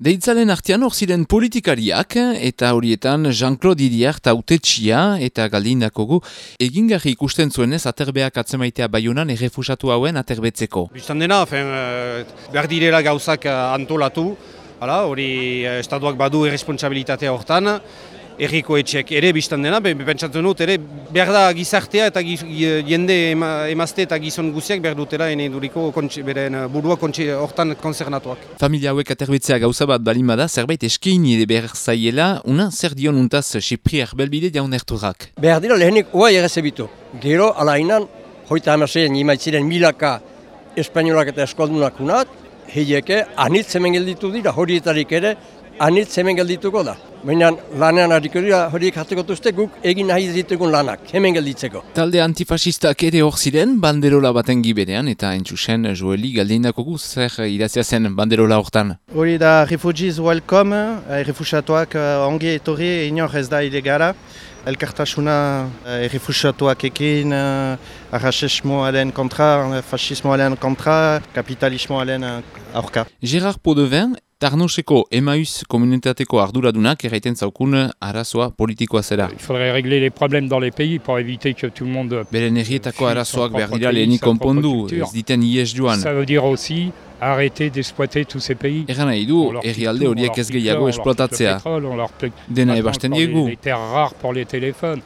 Deitzalen artean hor ziren politikariak eta horietan Jean-Claude Idiart autetxia eta galdindakogu egingarri ikusten zuenez aterbeak atzemaitea baiunan errefusatu hauen aterbetzeko. Bistan dena, fen, behar direla gauzak eh, antolatu, hori eh, estatuak badu irresponsabilitatea hortan, erriko etxeak ere biztan dena, be, pentsatzen dut, ere behar da gizartea eta giz, jende ema, emazte eta gizon guziak behar dutela ene duriko kontxe, beren burua kontxe hortan konzernatuak. Familia hauek aterbetzea gauza bat balimada zerbait eskaini ere behar zaiela, una zer dion untaz Xipri erbelbide jaun erturak. Behar dira lehenik oa egezebitu. Gero, alainan, hoita hamasean imaitziren milaka espainolak eta eskoldunak unat, heieke, anitz hemen gelditu dira, horietarik ere, anitz hemen geldituko da. Baina lanean hariko dira horiek hartuko duzte guk egin nahi ditugun lanak, hemen gelditzeko. Talde antifasistak ere hor ziren banderola baten giberean eta entzusen Joeli galdeindako guz zer idazia zen banderola hortan. Hori da refugees welcome, eh, refusatuak uh, ongi etorri inor ez da ilegara. Elkartasuna uh, refusatuak ekin, arrasesmoaren kontra, fascismoaren kontra, kapitalismoaren aurka. Gérard Podevin Tarnoseko Emmaüs komunitateko arduradunak erraiten zaukun arazoa politikoa zera. Il faudrait régler les problèmes dans les pays pour éviter que tout le monde... Beren errietako arazoak behar dira lehenik konpondu, ez diten ies joan. Ça veut dire aussi arrêter d'exploiter tous ces pays. Eran nahi du, herrialde horiek ez gehiago esplotatzea. Dena ebasten diegu. Les terres rares pour les téléphones.